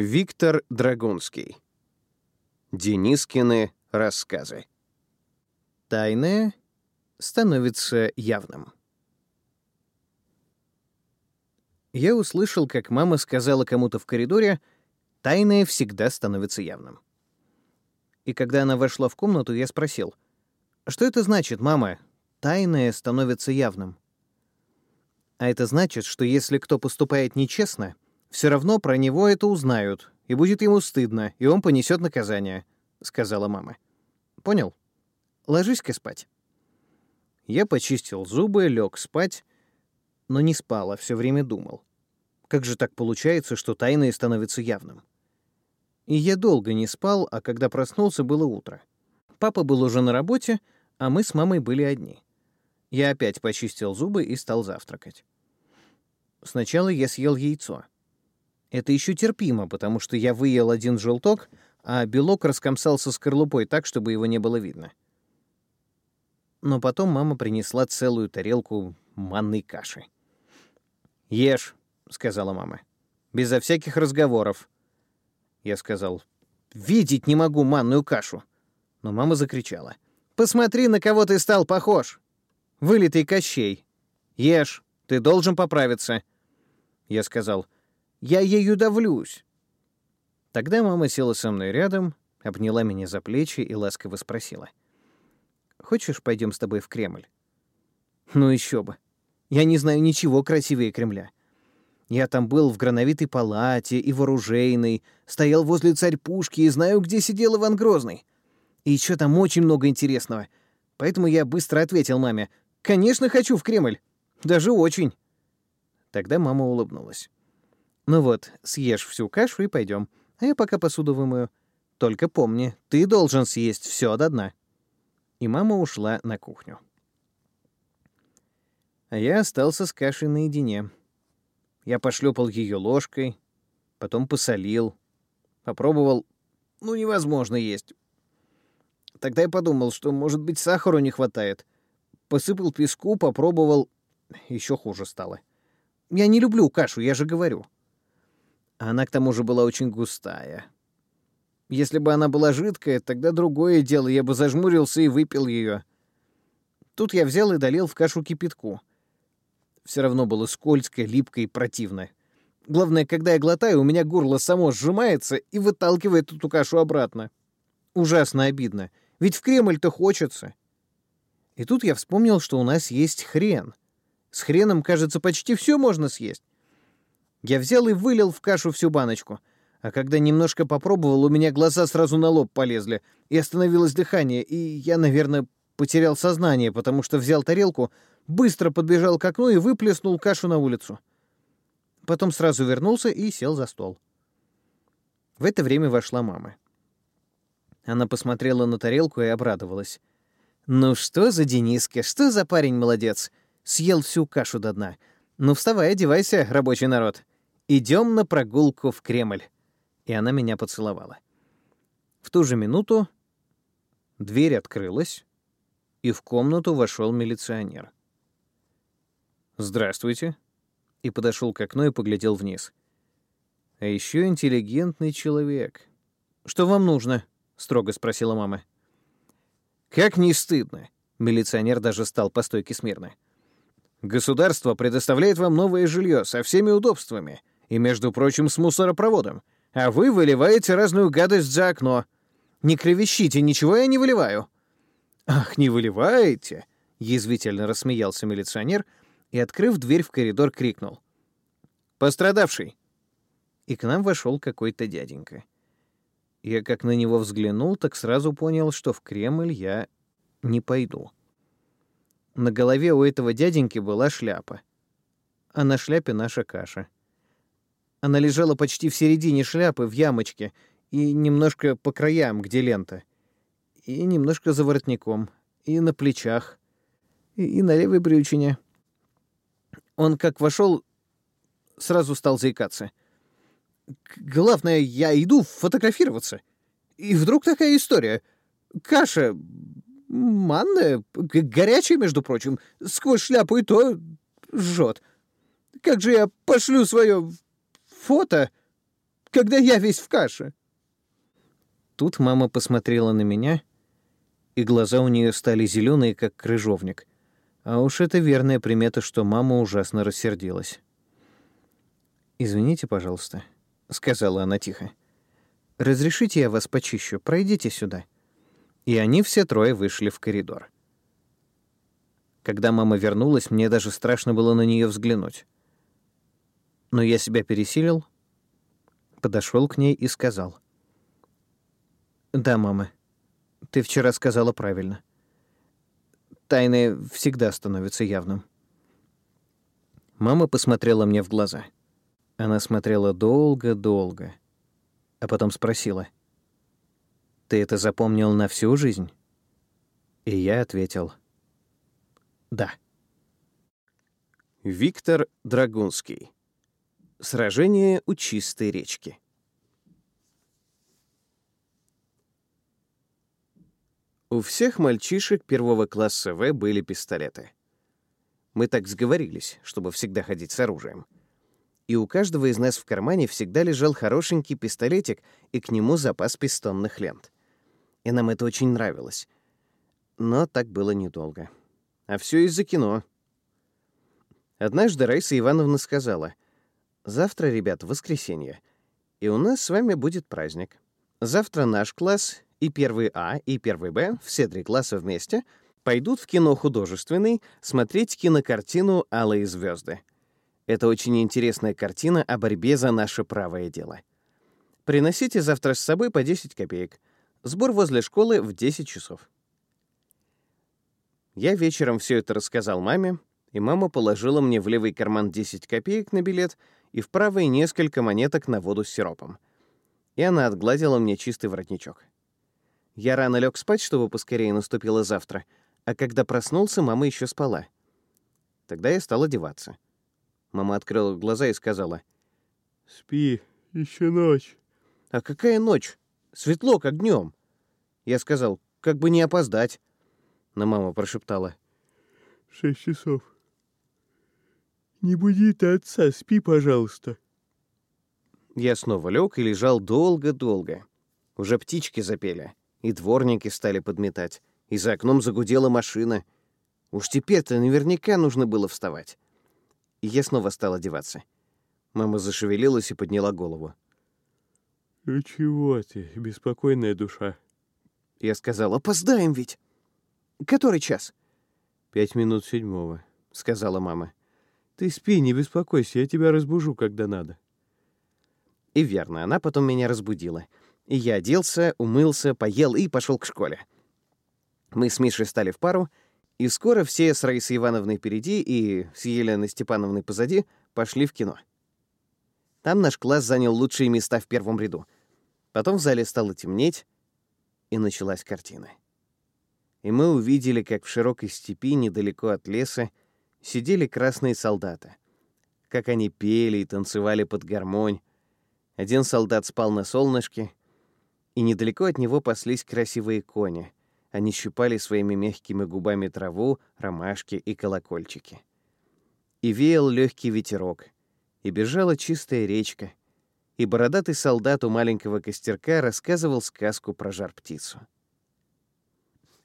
Виктор Драгунский. Денискины рассказы. Тайное становится явным. Я услышал, как мама сказала кому-то в коридоре, «Тайное всегда становится явным». И когда она вошла в комнату, я спросил, «Что это значит, мама? Тайное становится явным?» А это значит, что если кто поступает нечестно, все равно про него это узнают, и будет ему стыдно, и он понесет наказание», — сказала мама. «Понял? Ложись-ка спать». Я почистил зубы, лег спать, но не спал, а все время думал. Как же так получается, что тайное становится явным? И я долго не спал, а когда проснулся, было утро. Папа был уже на работе, а мы с мамой были одни. Я опять почистил зубы и стал завтракать. Сначала я съел яйцо — это еще терпимо, потому что я выел один желток, а белок раскомсался скорлупой так, чтобы его не было видно. Но потом мама принесла целую тарелку манной каши. «Ешь», — сказала мама, — «безо всяких разговоров». Я сказал, «Видеть не могу манную кашу». Но мама закричала, «Посмотри, на кого ты стал похож! Вылитый Кощей! Ешь, ты должен поправиться!» Я сказал, — я ею давлюсь. Тогда мама села со мной рядом, обняла меня за плечи и ласково спросила. «Хочешь, пойдем с тобой в Кремль?» «Ну еще бы. Я не знаю ничего красивее Кремля. Я там был в грановитой палате и в оружейной, стоял возле царь-пушки и знаю, где сидел Иван Грозный. И еще там очень много интересного. Поэтому я быстро ответил маме, «Конечно, хочу в Кремль. Даже очень». Тогда мама улыбнулась. Ну вот, съешь всю кашу и пойдем. А я пока посуду вымою. Только помни, ты должен съесть все до дна. И мама ушла на кухню. А я остался с кашей наедине. Я пошлепал ее ложкой, потом посолил, попробовал. Ну, невозможно есть. Тогда я подумал, что, может быть, сахару не хватает. Посыпал песку, попробовал. Еще хуже стало. Я не люблю кашу, я же говорю. Она к тому же была очень густая. Если бы она была жидкая, тогда другое дело, я бы зажмурился и выпил ее. Тут я взял и долил в кашу кипятку. Все равно было скользко, липко и противно. Главное, когда я глотаю, у меня горло само сжимается и выталкивает эту кашу обратно. Ужасно обидно. Ведь в Кремль-то хочется. И тут я вспомнил, что у нас есть хрен. С хреном, кажется, почти все можно съесть. Я взял и вылил в кашу всю баночку. А когда немножко попробовал, у меня глаза сразу на лоб полезли, и остановилось дыхание, и я, наверное, потерял сознание, потому что взял тарелку, быстро подбежал к окну и выплеснул кашу на улицу. Потом сразу вернулся и сел за стол. В это время вошла мама. Она посмотрела на тарелку и обрадовалась. «Ну что за Дениска, что за парень молодец? Съел всю кашу до дна. Ну вставай, одевайся, рабочий народ. Идем на прогулку в Кремль. И она меня поцеловала. В ту же минуту дверь открылась, и в комнату вошел милиционер. «Здравствуйте», и подошел к окну и поглядел вниз. «А еще интеллигентный человек. Что вам нужно?» — строго спросила мама. «Как не стыдно!» — милиционер даже стал по стойке смирно. «Государство предоставляет вам новое жилье со всеми удобствами, и, между прочим, с мусоропроводом. А вы выливаете разную гадость за окно. Не клевещите, ничего я не выливаю». «Ах, не выливаете?» — язвительно рассмеялся милиционер и, открыв дверь в коридор, крикнул. «Пострадавший!» И к нам вошел какой-то дяденька. Я как на него взглянул, так сразу понял, что в Кремль я не пойду. На голове у этого дяденьки была шляпа, а на шляпе наша каша — она лежала почти в середине шляпы, в ямочке, и немножко по краям, где лента. И немножко за воротником, и на плечах, и, и на левой брючине. Он как вошел, сразу стал заикаться. Главное, я иду фотографироваться. И вдруг такая история. Каша манная, горячая, между прочим, сквозь шляпу и то жжет. Как же я пошлю свое фото когда я весь в каше?» Тут мама посмотрела на меня, и глаза у нее стали зеленые, как крыжовник. А уж это верная примета, что мама ужасно рассердилась. «Извините, пожалуйста», — сказала она тихо. «Разрешите я вас почищу? Пройдите сюда». И они все трое вышли в коридор. Когда мама вернулась, мне даже страшно было на нее взглянуть. Но я себя пересилил, подошел к ней и сказал. «Да, мама, ты вчера сказала правильно. Тайное всегда становится явным». Мама посмотрела мне в глаза. Она смотрела долго-долго, а потом спросила. «Ты это запомнил на всю жизнь?» И я ответил. «Да». Виктор Драгунский. Сражение у чистой речки. У всех мальчишек первого класса В были пистолеты. Мы так сговорились, чтобы всегда ходить с оружием. И у каждого из нас в кармане всегда лежал хорошенький пистолетик и к нему запас пистонных лент. И нам это очень нравилось. Но так было недолго. А все из-за кино. Однажды Раиса Ивановна сказала, «Завтра, ребят, воскресенье, и у нас с вами будет праздник. Завтра наш класс и первый А, и первый Б, все три класса вместе, пойдут в кино художественный смотреть кинокартину «Алые звезды». Это очень интересная картина о борьбе за наше правое дело. Приносите завтра с собой по 10 копеек. Сбор возле школы в 10 часов. Я вечером все это рассказал маме, и мама положила мне в левый карман 10 копеек на билет и в правый несколько монеток на воду с сиропом. И она отгладила мне чистый воротничок. Я рано лег спать, чтобы поскорее наступило завтра, а когда проснулся, мама еще спала. Тогда я стал одеваться. Мама открыла глаза и сказала. «Спи, еще ночь». «А какая ночь? Светло, как днем». Я сказал, как бы не опоздать. Но мама прошептала. «Шесть часов. Не буди ты отца, спи, пожалуйста». Я снова лег и лежал долго-долго. Уже птички запели, и дворники стали подметать, и за окном загудела машина. Уж теперь-то наверняка нужно было вставать. И я снова стал одеваться. Мама зашевелилась и подняла голову. «Ну чего ты, беспокойная душа?» Я сказал, «Опоздаем ведь!» «Который час?» «Пять минут седьмого», — сказала мама. «Ты спи, не беспокойся, я тебя разбужу, когда надо». И верно, она потом меня разбудила. И я оделся, умылся, поел и пошел к школе. Мы с Мишей стали в пару, и скоро все с Раисой Ивановной впереди и с Еленой Степановной позади пошли в кино. Там наш класс занял лучшие места в первом ряду. Потом в зале стало темнеть, и началась картина. И мы увидели, как в широкой степи недалеко от леса сидели красные солдаты. Как они пели и танцевали под гармонь. Один солдат спал на солнышке, и недалеко от него паслись красивые кони — они щипали своими мягкими губами траву, ромашки и колокольчики. И веял легкий ветерок, и бежала чистая речка, и бородатый солдат у маленького костерка рассказывал сказку про жар-птицу.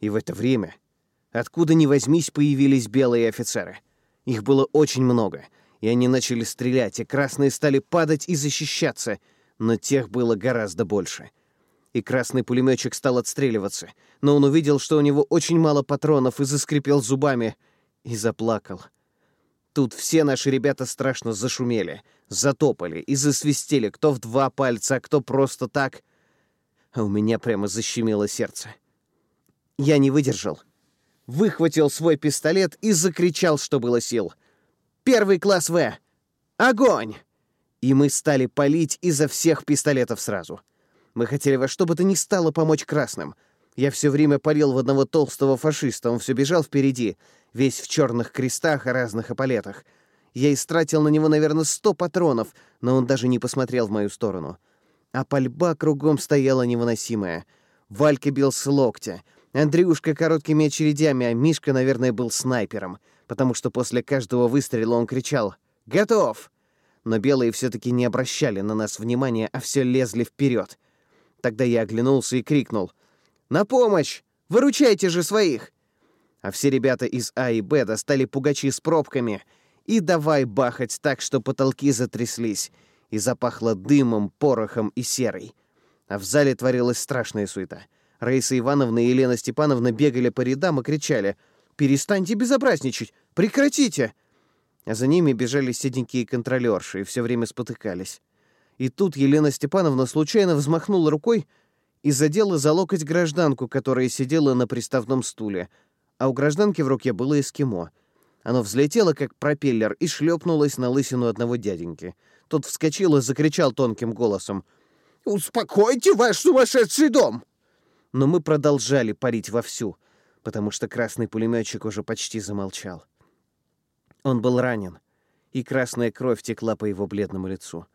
И в это время, откуда ни возьмись, появились белые офицеры. Их было очень много, и они начали стрелять, и красные стали падать и защищаться, но тех было гораздо больше — и красный пулеметчик стал отстреливаться, но он увидел, что у него очень мало патронов, и заскрипел зубами, и заплакал. Тут все наши ребята страшно зашумели, затопали и засвистели, кто в два пальца, а кто просто так. А у меня прямо защемило сердце. Я не выдержал. Выхватил свой пистолет и закричал, что было сил. «Первый класс В! Огонь!» И мы стали палить изо всех пистолетов сразу — мы хотели во что бы то ни стало помочь красным. Я все время парил в одного толстого фашиста, он все бежал впереди, весь в черных крестах и разных эполетах. Я истратил на него, наверное, сто патронов, но он даже не посмотрел в мою сторону. А пальба кругом стояла невыносимая. Валька бил с локтя, Андрюшка короткими очередями, а Мишка, наверное, был снайпером, потому что после каждого выстрела он кричал «Готов!». Но белые все-таки не обращали на нас внимания, а все лезли вперед. Тогда я оглянулся и крикнул. «На помощь! Выручайте же своих!» А все ребята из А и Б достали пугачи с пробками и давай бахать так, что потолки затряслись, и запахло дымом, порохом и серой. А в зале творилась страшная суета. Раиса Ивановна и Елена Степановна бегали по рядам и кричали «Перестаньте безобразничать! Прекратите!» А за ними бежали седенькие контролерши и все время спотыкались. И тут Елена Степановна случайно взмахнула рукой и задела за локоть гражданку, которая сидела на приставном стуле, а у гражданки в руке было эскимо. Оно взлетело, как пропеллер, и шлепнулось на лысину одного дяденьки. Тот вскочил и закричал тонким голосом. «Успокойте ваш сумасшедший дом!» Но мы продолжали парить вовсю, потому что красный пулеметчик уже почти замолчал. Он был ранен, и красная кровь текла по его бледному лицу.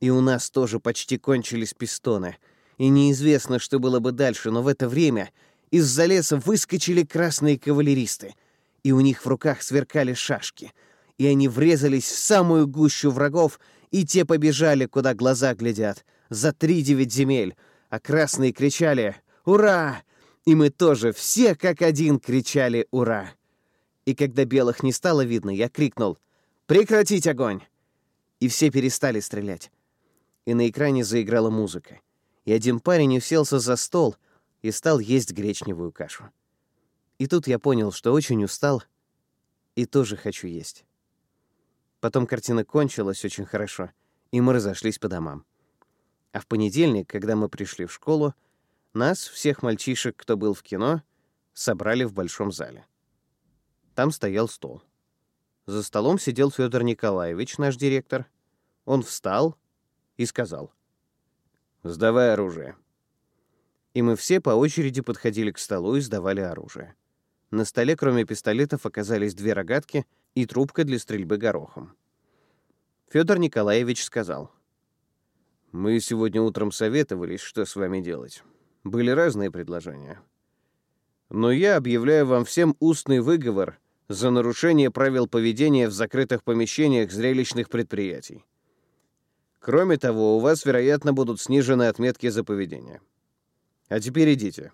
И у нас тоже почти кончились пистоны. И неизвестно, что было бы дальше, но в это время из-за леса выскочили красные кавалеристы, и у них в руках сверкали шашки. И они врезались в самую гущу врагов, и те побежали, куда глаза глядят, за три девять земель, а красные кричали «Ура!» И мы тоже все как один кричали «Ура!». И когда белых не стало видно, я крикнул «Прекратить огонь!» И все перестали стрелять и на экране заиграла музыка. И один парень уселся за стол и стал есть гречневую кашу. И тут я понял, что очень устал и тоже хочу есть. Потом картина кончилась очень хорошо, и мы разошлись по домам. А в понедельник, когда мы пришли в школу, нас, всех мальчишек, кто был в кино, собрали в большом зале. Там стоял стол. За столом сидел Федор Николаевич, наш директор. Он встал, и сказал «Сдавай оружие». И мы все по очереди подходили к столу и сдавали оружие. На столе, кроме пистолетов, оказались две рогатки и трубка для стрельбы горохом. Федор Николаевич сказал, «Мы сегодня утром советовались, что с вами делать. Были разные предложения. Но я объявляю вам всем устный выговор за нарушение правил поведения в закрытых помещениях зрелищных предприятий. Кроме того, у вас, вероятно, будут снижены отметки за поведение. А теперь идите.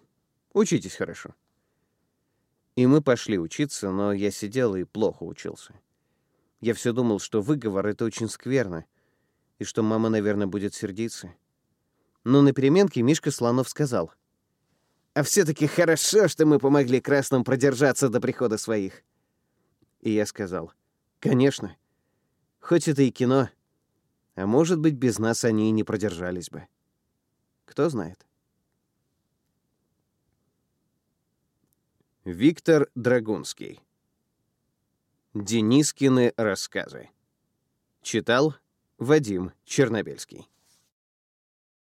Учитесь хорошо. И мы пошли учиться, но я сидел и плохо учился. Я все думал, что выговор — это очень скверно, и что мама, наверное, будет сердиться. Но на переменке Мишка Слонов сказал, «А все-таки хорошо, что мы помогли красным продержаться до прихода своих». И я сказал, «Конечно. Хоть это и кино, а может быть, без нас они и не продержались бы. Кто знает. Виктор Драгунский. Денискины рассказы. Читал Вадим Чернобельский.